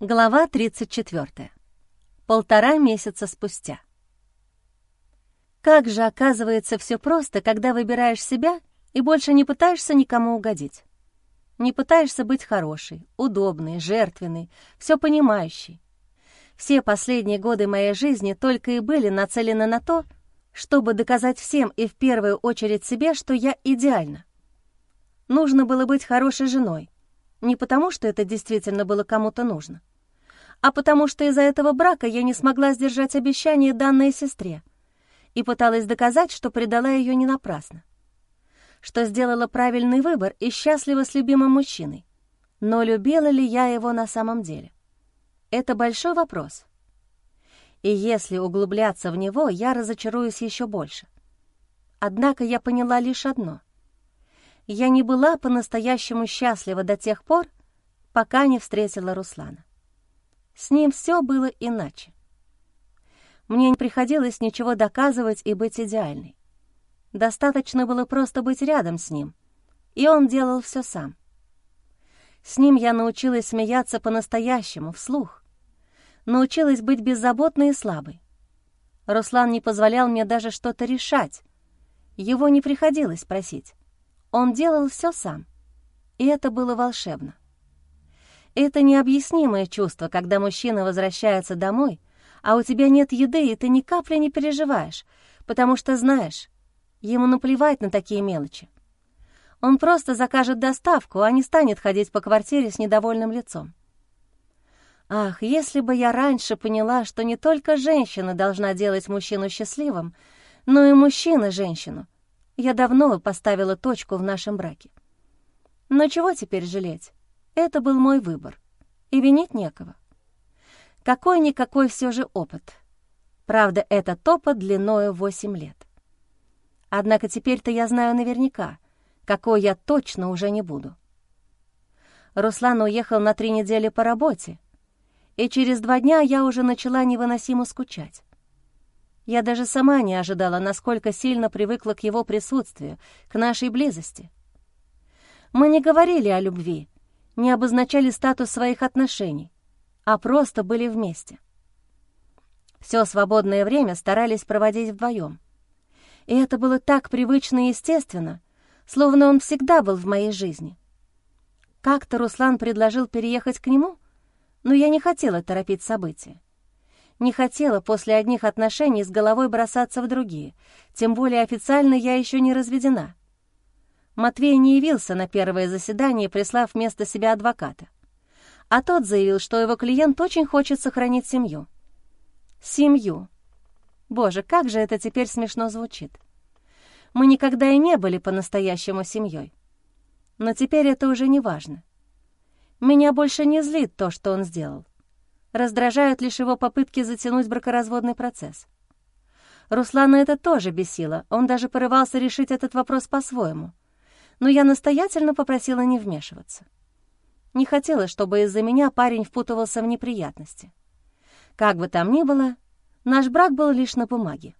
Глава 34. Полтора месяца спустя. Как же оказывается все просто, когда выбираешь себя и больше не пытаешься никому угодить. Не пытаешься быть хорошей, удобной, жертвенной, все понимающей. Все последние годы моей жизни только и были нацелены на то, чтобы доказать всем и в первую очередь себе, что я идеальна. Нужно было быть хорошей женой, не потому что это действительно было кому-то нужно, а потому что из-за этого брака я не смогла сдержать обещание, данное сестре, и пыталась доказать, что предала ее не напрасно, что сделала правильный выбор и счастлива с любимым мужчиной. Но любила ли я его на самом деле? Это большой вопрос. И если углубляться в него, я разочаруюсь еще больше. Однако я поняла лишь одно. Я не была по-настоящему счастлива до тех пор, пока не встретила Руслана. С ним все было иначе. Мне не приходилось ничего доказывать и быть идеальной. Достаточно было просто быть рядом с ним, и он делал все сам. С ним я научилась смеяться по-настоящему, вслух. Научилась быть беззаботной и слабой. Руслан не позволял мне даже что-то решать. Его не приходилось просить. Он делал все сам. И это было волшебно. Это необъяснимое чувство, когда мужчина возвращается домой, а у тебя нет еды, и ты ни капли не переживаешь, потому что знаешь, ему наплевать на такие мелочи. Он просто закажет доставку, а не станет ходить по квартире с недовольным лицом. Ах, если бы я раньше поняла, что не только женщина должна делать мужчину счастливым, но и мужчина — женщину, я давно поставила точку в нашем браке. Но чего теперь жалеть? Это был мой выбор, и винить некого. Какой-никакой все же опыт. Правда, этот опыт длиною восемь лет. Однако теперь-то я знаю наверняка, какой я точно уже не буду. Руслан уехал на три недели по работе, и через два дня я уже начала невыносимо скучать. Я даже сама не ожидала, насколько сильно привыкла к его присутствию, к нашей близости. Мы не говорили о любви, не обозначали статус своих отношений, а просто были вместе. Все свободное время старались проводить вдвоем. И это было так привычно и естественно, словно он всегда был в моей жизни. Как-то Руслан предложил переехать к нему, но я не хотела торопить события. Не хотела после одних отношений с головой бросаться в другие, тем более официально я еще не разведена. Матвей не явился на первое заседание, прислав вместо себя адвоката. А тот заявил, что его клиент очень хочет сохранить семью. Семью. Боже, как же это теперь смешно звучит. Мы никогда и не были по-настоящему семьей. Но теперь это уже не важно. Меня больше не злит то, что он сделал. Раздражают лишь его попытки затянуть бракоразводный процесс. Руслана это тоже бесило, он даже порывался решить этот вопрос по-своему — но я настоятельно попросила не вмешиваться. Не хотела, чтобы из-за меня парень впутывался в неприятности. Как бы там ни было, наш брак был лишь на бумаге.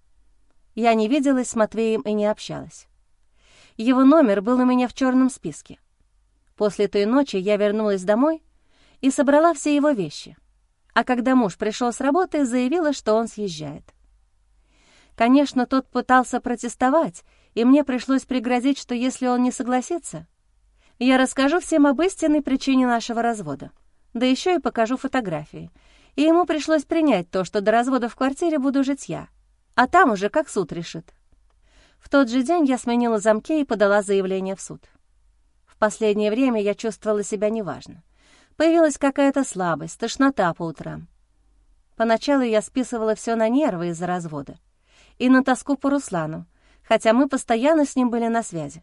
Я не виделась с Матвеем и не общалась. Его номер был у меня в черном списке. После той ночи я вернулась домой и собрала все его вещи, а когда муж пришел с работы, заявила, что он съезжает. Конечно, тот пытался протестовать и мне пришлось пригрозить, что если он не согласится, я расскажу всем об истинной причине нашего развода, да еще и покажу фотографии. И ему пришлось принять то, что до развода в квартире буду жить я, а там уже как суд решит. В тот же день я сменила замки и подала заявление в суд. В последнее время я чувствовала себя неважно. Появилась какая-то слабость, тошнота по утрам. Поначалу я списывала все на нервы из-за развода и на тоску по Руслану, хотя мы постоянно с ним были на связи.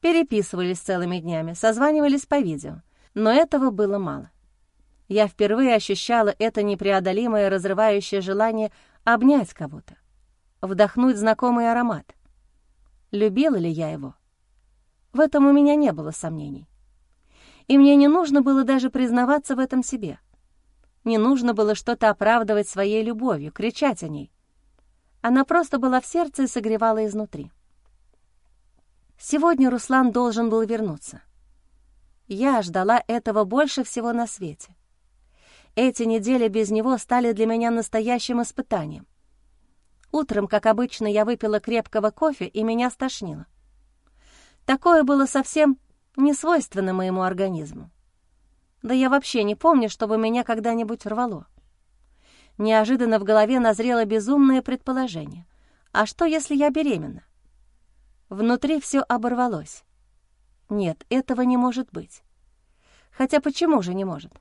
Переписывались целыми днями, созванивались по видео, но этого было мало. Я впервые ощущала это непреодолимое разрывающее желание обнять кого-то, вдохнуть знакомый аромат. Любила ли я его? В этом у меня не было сомнений. И мне не нужно было даже признаваться в этом себе. Не нужно было что-то оправдывать своей любовью, кричать о ней. Она просто была в сердце и согревала изнутри. Сегодня Руслан должен был вернуться. Я ждала этого больше всего на свете. Эти недели без него стали для меня настоящим испытанием. Утром, как обычно, я выпила крепкого кофе, и меня стошнило. Такое было совсем не свойственно моему организму. Да я вообще не помню, чтобы меня когда-нибудь рвало. Неожиданно в голове назрело безумное предположение. А что, если я беременна? Внутри все оборвалось. Нет, этого не может быть. Хотя почему же не может?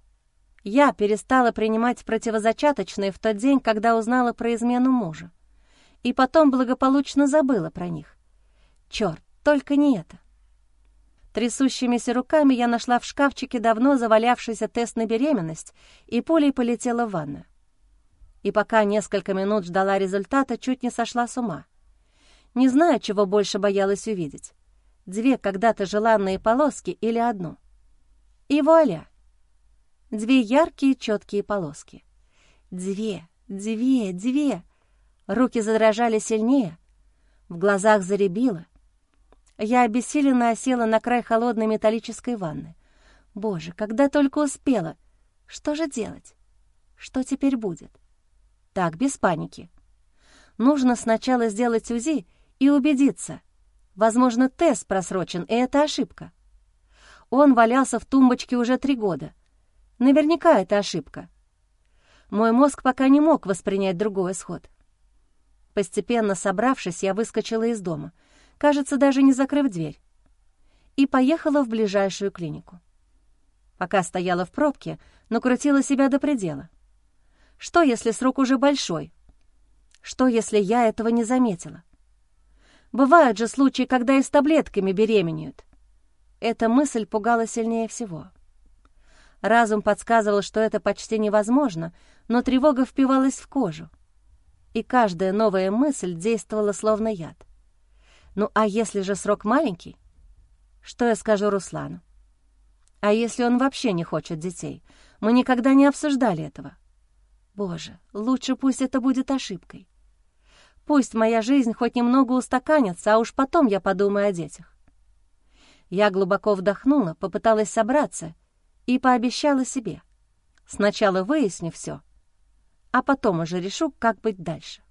Я перестала принимать противозачаточные в тот день, когда узнала про измену мужа. И потом благополучно забыла про них. Черт, только не это. Трясущимися руками я нашла в шкафчике давно завалявшийся тест на беременность и пулей полетела в ванную. И пока несколько минут ждала результата, чуть не сошла с ума. Не знаю, чего больше боялась увидеть. Две когда-то желанные полоски или одну. И вуаля! Две яркие четкие полоски. Две, две, две! Руки задрожали сильнее, в глазах заребило. Я обессиленно осела на край холодной металлической ванны. Боже, когда только успела! Что же делать? Что теперь будет? Так, без паники. Нужно сначала сделать УЗИ и убедиться. Возможно, тест просрочен, и это ошибка. Он валялся в тумбочке уже три года. Наверняка это ошибка. Мой мозг пока не мог воспринять другой исход. Постепенно собравшись, я выскочила из дома, кажется, даже не закрыв дверь, и поехала в ближайшую клинику. Пока стояла в пробке, но себя до предела. Что, если срок уже большой? Что, если я этого не заметила? Бывают же случаи, когда и с таблетками беременеют. Эта мысль пугала сильнее всего. Разум подсказывал, что это почти невозможно, но тревога впивалась в кожу. И каждая новая мысль действовала словно яд. Ну а если же срок маленький? Что я скажу Руслану? А если он вообще не хочет детей? Мы никогда не обсуждали этого. Боже, лучше пусть это будет ошибкой. Пусть моя жизнь хоть немного устаканится, а уж потом я подумаю о детях. Я глубоко вдохнула, попыталась собраться и пообещала себе. Сначала выясню все, а потом уже решу, как быть дальше.